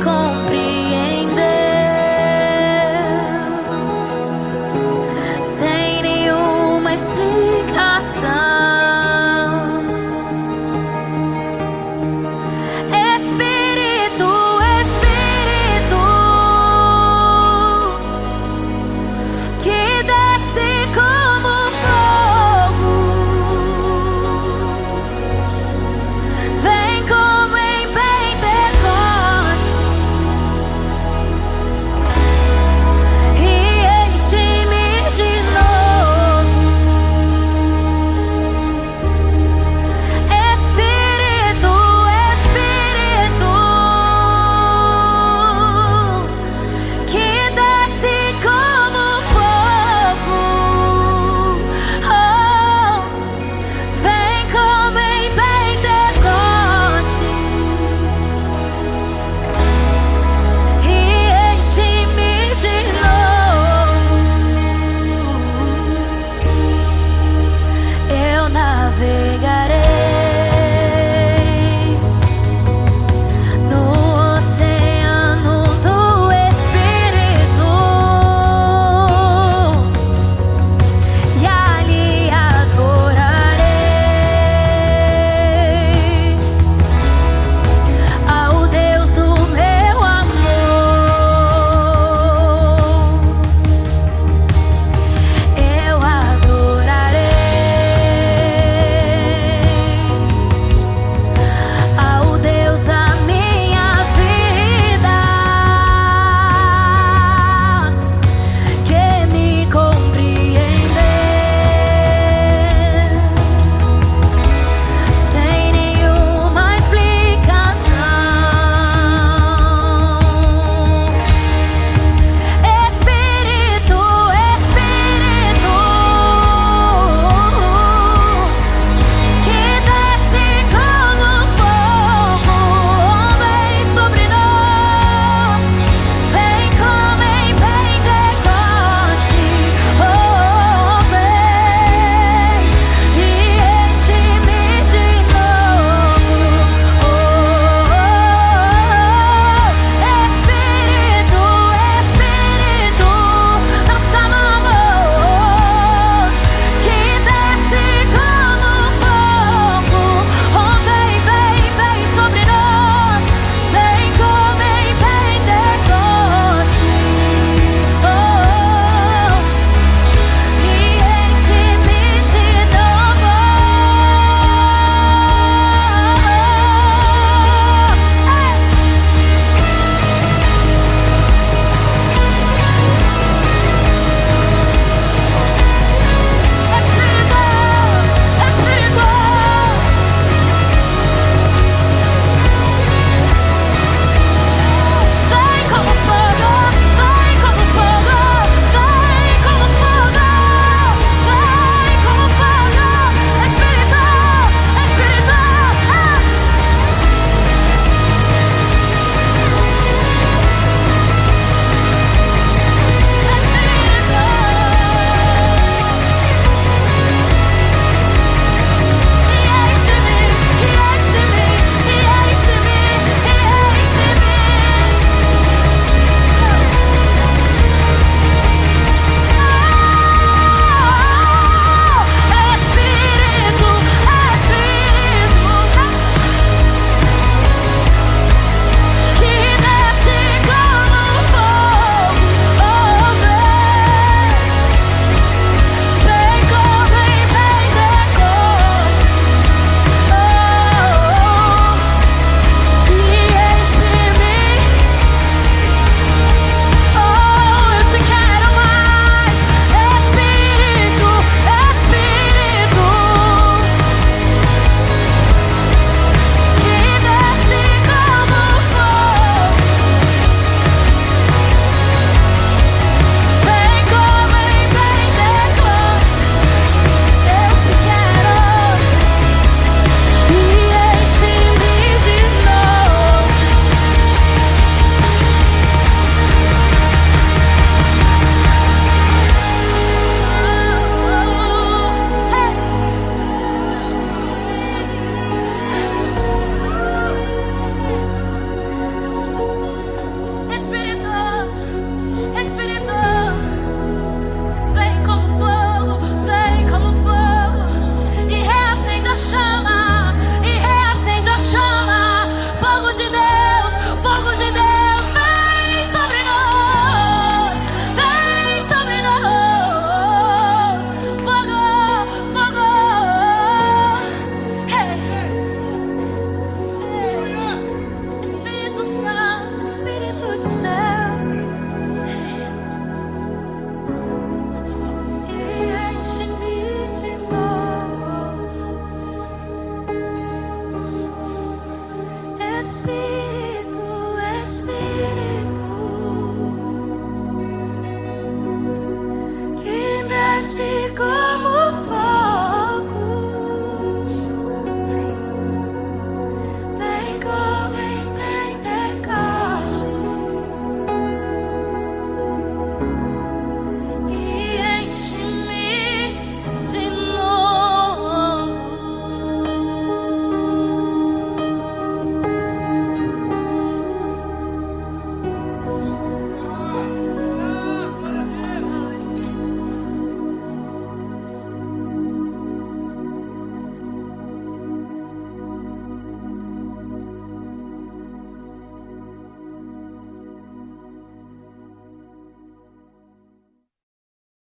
call